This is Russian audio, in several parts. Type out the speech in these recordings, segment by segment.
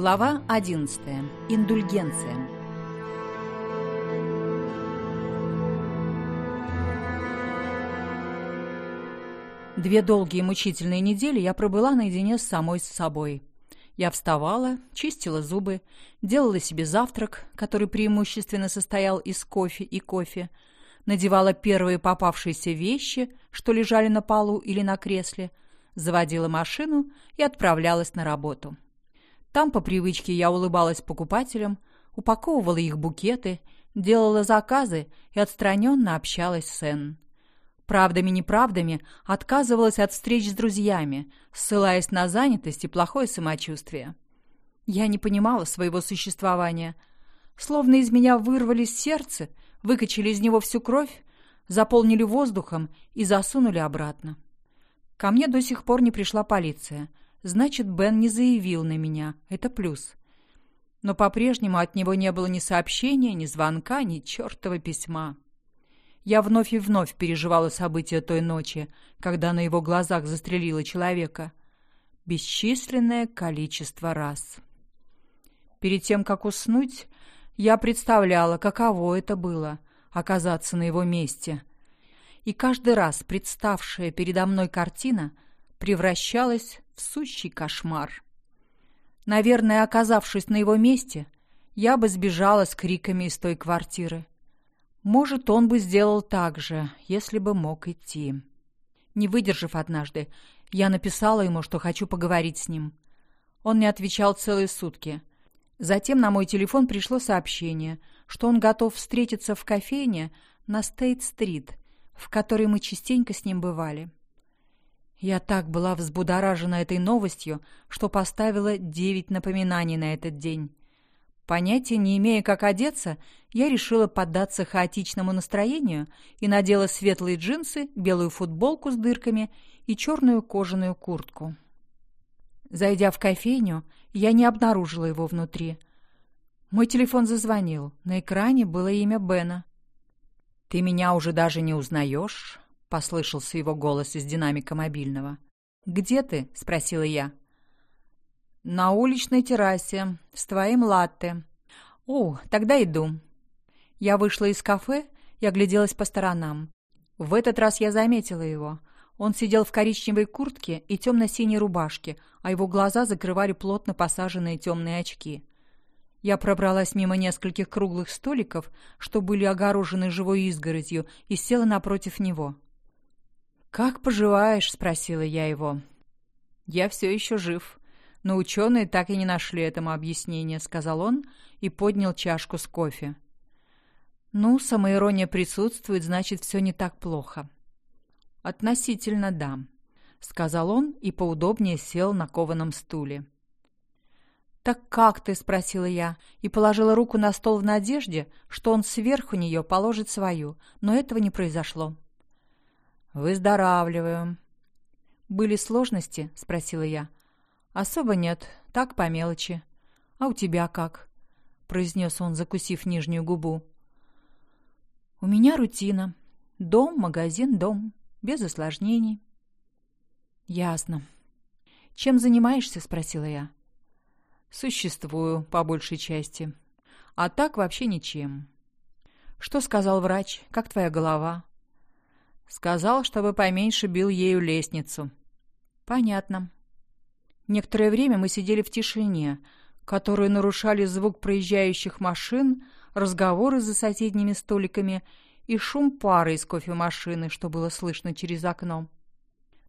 Глава 11. Индульгенция. Две долгие мучительные недели я пробыла наедине с самой с собой. Я вставала, чистила зубы, делала себе завтрак, который преимущественно состоял из кофе и кофе, надевала первые попавшиеся вещи, что лежали на полу или на кресле, заводила машину и отправлялась на работу. Там по привычке я улыбалась покупателям, упаковывала их букеты, делала заказы и отстраненно общалась с Энн. Правдами-неправдами отказывалась от встреч с друзьями, ссылаясь на занятость и плохое самочувствие. Я не понимала своего существования. Словно из меня вырвались сердце, выкачали из него всю кровь, заполнили воздухом и засунули обратно. Ко мне до сих пор не пришла полиция — Значит, Бен не заявил на меня. Это плюс. Но по-прежнему от него не было ни сообщения, ни звонка, ни чертова письма. Я вновь и вновь переживала события той ночи, когда на его глазах застрелила человека. Бесчисленное количество раз. Перед тем, как уснуть, я представляла, каково это было — оказаться на его месте. И каждый раз представшая передо мной картина превращалась сущий кошмар. Наверное, оказавшись на его месте, я бы сбежала с криками из той квартиры. Может, он бы сделал так же, если бы мог идти. Не выдержав однажды, я написала ему, что хочу поговорить с ним. Он не отвечал целые сутки. Затем на мой телефон пришло сообщение, что он готов встретиться в кофейне на Стейт-стрит, в которой мы частенько с ним бывали. Я так была взбудоражена этой новостью, что поставила девять напоминаний на этот день. Понятия не имея, как одеться, я решила поддаться хаотичному настроению и надела светлые джинсы, белую футболку с дырками и черную кожаную куртку. Зайдя в кофейню, я не обнаружила его внутри. Мой телефон зазвонил. На экране было имя Бена. «Ты меня уже даже не узнаешь?» — послышался его голос из динамика мобильного. «Где ты?» — спросила я. «На уличной террасе, с твоим латте». «О, тогда иду». Я вышла из кафе и огляделась по сторонам. В этот раз я заметила его. Он сидел в коричневой куртке и темно-синей рубашке, а его глаза закрывали плотно посаженные темные очки. Я пробралась мимо нескольких круглых столиков, что были огорожены живой изгородью, и села напротив него. «Как поживаешь?» — спросила я его. «Я все еще жив, но ученые так и не нашли этому объяснения», — сказал он и поднял чашку с кофе. «Ну, самоирония присутствует, значит, все не так плохо». «Относительно да», — сказал он и поудобнее сел на кованом стуле. «Так как ты?» — спросила я, и положила руку на стол в надежде, что он сверху нее положит свою, но этого не произошло. «Выздоравливаю». «Были сложности?» — спросила я. «Особо нет, так по мелочи. А у тебя как?» — произнес он, закусив нижнюю губу. «У меня рутина. Дом, магазин, дом. Без осложнений». «Ясно. Чем занимаешься?» — спросила я. «Существую, по большей части. А так вообще ничем». «Что сказал врач? Как твоя голова?» Сказал, чтобы поменьше бил ею лестницу. Понятно. Некоторое время мы сидели в тишине, которую нарушали звук проезжающих машин, разговоры за соседними столиками и шум пары из кофемашины, что было слышно через окно.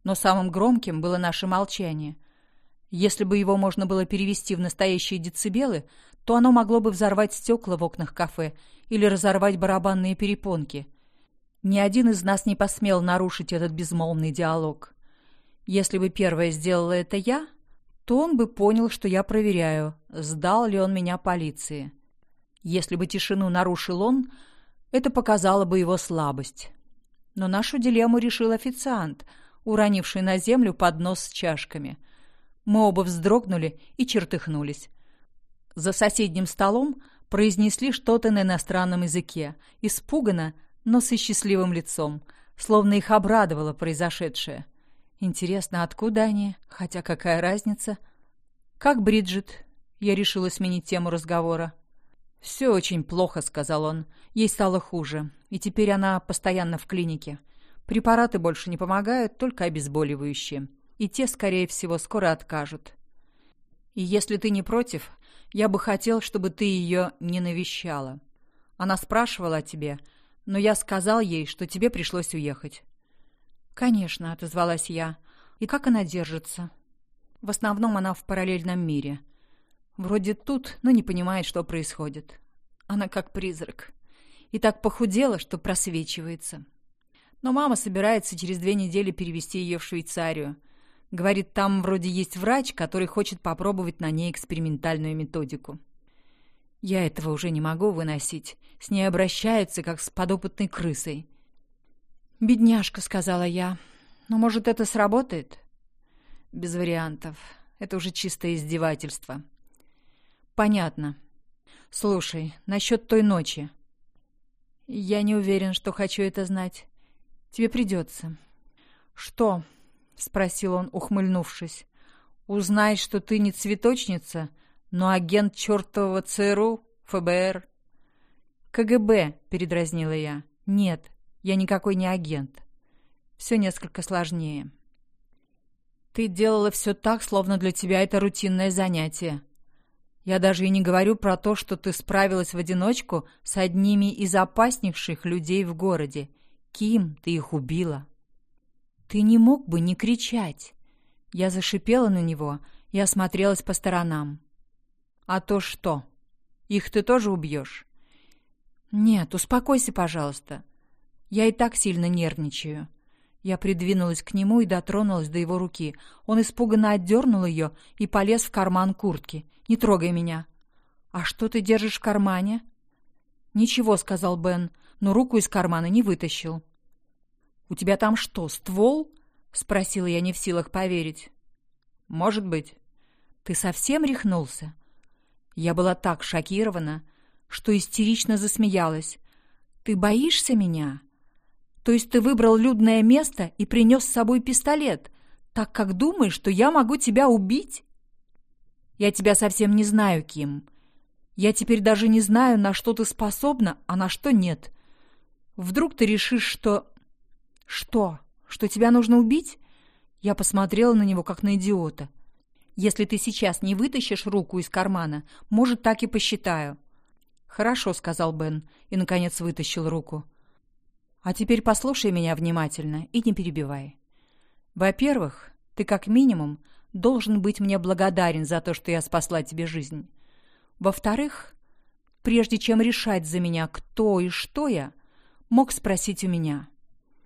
Но самым громким было наше молчание. Если бы его можно было перевести в настоящие децибелы, то оно могло бы взорвать стекла в окнах кафе или разорвать барабанные перепонки — ни один из нас не посмел нарушить этот безмолвный диалог. Если бы первое сделала это я, то он бы понял, что я проверяю, сдал ли он меня полиции. Если бы тишину нарушил он, это показало бы его слабость. Но нашу дилемму решил официант, уронивший на землю поднос с чашками. Мы оба вздрогнули и чертыхнулись. За соседним столом произнесли что-то на иностранном языке. Испуганно, но со счастливым лицом, словно их обрадовало произошедшее. Интересно, откуда они? Хотя какая разница? Как Бриджит? Я решила сменить тему разговора. «Все очень плохо», — сказал он. «Ей стало хуже, и теперь она постоянно в клинике. Препараты больше не помогают, только обезболивающие. И те, скорее всего, скоро откажут. И если ты не против, я бы хотел, чтобы ты ее не навещала. Она спрашивала о тебе, но я сказал ей, что тебе пришлось уехать». «Конечно», — отозвалась я. «И как она держится?» «В основном она в параллельном мире. Вроде тут, но не понимает, что происходит. Она как призрак. И так похудела, что просвечивается. Но мама собирается через две недели перевести ее в Швейцарию. Говорит, там вроде есть врач, который хочет попробовать на ней экспериментальную методику. Я этого уже не могу выносить. С ней обращаются, как с подопытной крысой. «Бедняжка», — сказала я. «Но, может, это сработает?» «Без вариантов. Это уже чистое издевательство. «Понятно. Слушай, насчет той ночи». «Я не уверен, что хочу это знать. Тебе придется». «Что?» — спросил он, ухмыльнувшись. «Узнай, что ты не цветочница, но агент чертового ЦРУ, ФБР». «КГБ», — передразнила я. «Нет, я никакой не агент. Все несколько сложнее». «Ты делала все так, словно для тебя это рутинное занятие», я даже и не говорю про то, что ты справилась в одиночку с одними из опаснейших людей в городе. Ким, ты их убила. Ты не мог бы не кричать. Я зашипела на него и осмотрелась по сторонам. А то что? Их ты тоже убьешь? Нет, успокойся, пожалуйста. Я и так сильно нервничаю. Я придвинулась к нему и дотронулась до его руки. Он испуганно отдернул ее и полез в карман куртки. «Не трогай меня!» «А что ты держишь в кармане?» «Ничего», — сказал Бен, но руку из кармана не вытащил. «У тебя там что, ствол?» — спросила я не в силах поверить. «Может быть». «Ты совсем рехнулся?» Я была так шокирована, что истерично засмеялась. «Ты боишься меня?» То есть ты выбрал людное место и принес с собой пистолет, так как думаешь, что я могу тебя убить? Я тебя совсем не знаю, Ким. Я теперь даже не знаю, на что ты способна, а на что нет. Вдруг ты решишь, что... Что? Что тебя нужно убить? Я посмотрела на него, как на идиота. Если ты сейчас не вытащишь руку из кармана, может, так и посчитаю. Хорошо, сказал Бен и, наконец, вытащил руку. А теперь послушай меня внимательно и не перебивай. Во-первых, ты как минимум должен быть мне благодарен за то, что я спасла тебе жизнь. Во-вторых, прежде чем решать за меня, кто и что я, мог спросить у меня.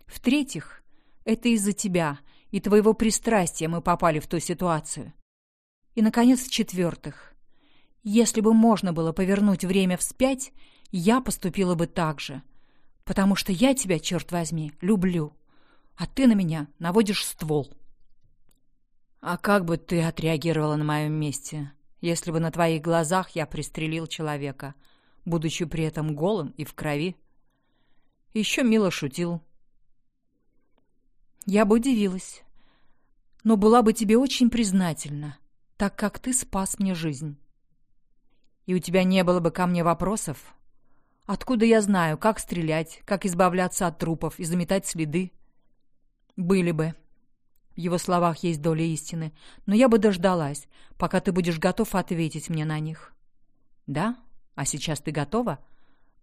В-третьих, это из-за тебя и твоего пристрастия мы попали в ту ситуацию. И, наконец, в-четвертых, если бы можно было повернуть время вспять, я поступила бы так же — потому что я тебя, черт возьми, люблю, а ты на меня наводишь ствол. А как бы ты отреагировала на моем месте, если бы на твоих глазах я пристрелил человека, будучи при этом голым и в крови? Еще мило шутил. Я бы удивилась, но была бы тебе очень признательна, так как ты спас мне жизнь. И у тебя не было бы ко мне вопросов, Откуда я знаю, как стрелять, как избавляться от трупов и заметать следы? Были бы. В его словах есть доля истины, но я бы дождалась, пока ты будешь готов ответить мне на них. Да? А сейчас ты готова?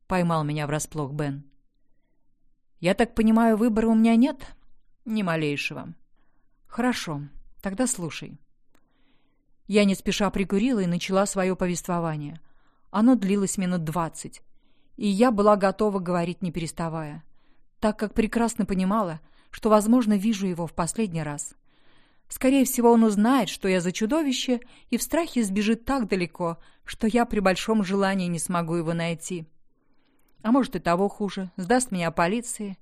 Поймал меня врасплох Бен. Я так понимаю, выбора у меня нет? Ни малейшего. Хорошо, тогда слушай. Я не спеша прикурила и начала свое повествование. Оно длилось минут двадцать и я была готова говорить не переставая, так как прекрасно понимала, что, возможно, вижу его в последний раз. Скорее всего, он узнает, что я за чудовище, и в страхе сбежит так далеко, что я при большом желании не смогу его найти. А может и того хуже, сдаст меня полиции.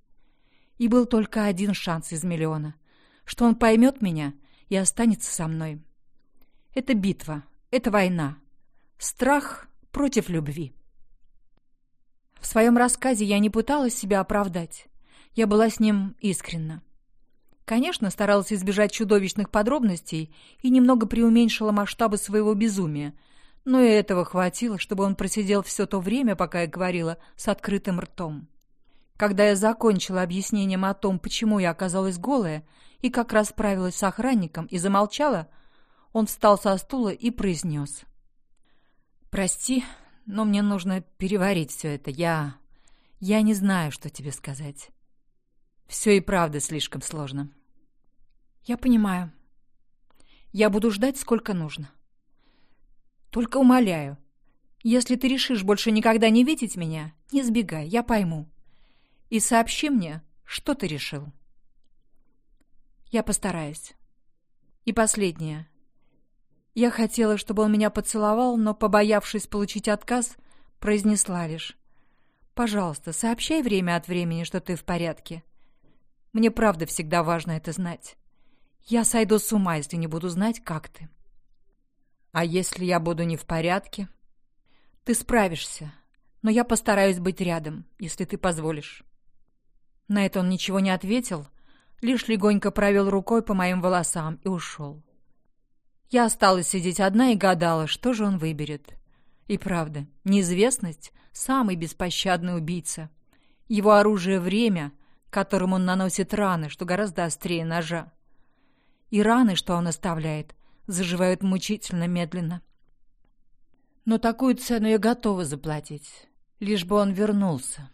И был только один шанс из миллиона, что он поймет меня и останется со мной. Это битва, это война. Страх против любви. В своем рассказе я не пыталась себя оправдать. Я была с ним искренна. Конечно, старалась избежать чудовищных подробностей и немного преуменьшила масштабы своего безумия, но и этого хватило, чтобы он просидел все то время, пока я говорила, с открытым ртом. Когда я закончила объяснением о том, почему я оказалась голая, и как расправилась с охранником, и замолчала, он встал со стула и произнес. «Прости, но мне нужно переварить все это. Я... я не знаю, что тебе сказать. Все и правда слишком сложно». «Я понимаю. Я буду ждать, сколько нужно. Только умоляю, если ты решишь больше никогда не видеть меня, не сбегай, я пойму. И сообщи мне, что ты решил». Я постараюсь. И последнее. Я хотела, чтобы он меня поцеловал, но, побоявшись получить отказ, произнесла лишь. «Пожалуйста, сообщай время от времени, что ты в порядке. Мне правда всегда важно это знать. Я сойду с ума, если не буду знать, как ты». «А если я буду не в порядке?» «Ты справишься, но я постараюсь быть рядом, если ты позволишь». На это он ничего не ответил, — лишь легонько провел рукой по моим волосам и ушел. Я осталась сидеть одна и гадала, что же он выберет. И правда, неизвестность — самый беспощадный убийца. Его оружие — время, которым он наносит раны, что гораздо острее ножа. И раны, что он оставляет, заживают мучительно медленно. Но такую цену я готова заплатить, лишь бы он вернулся.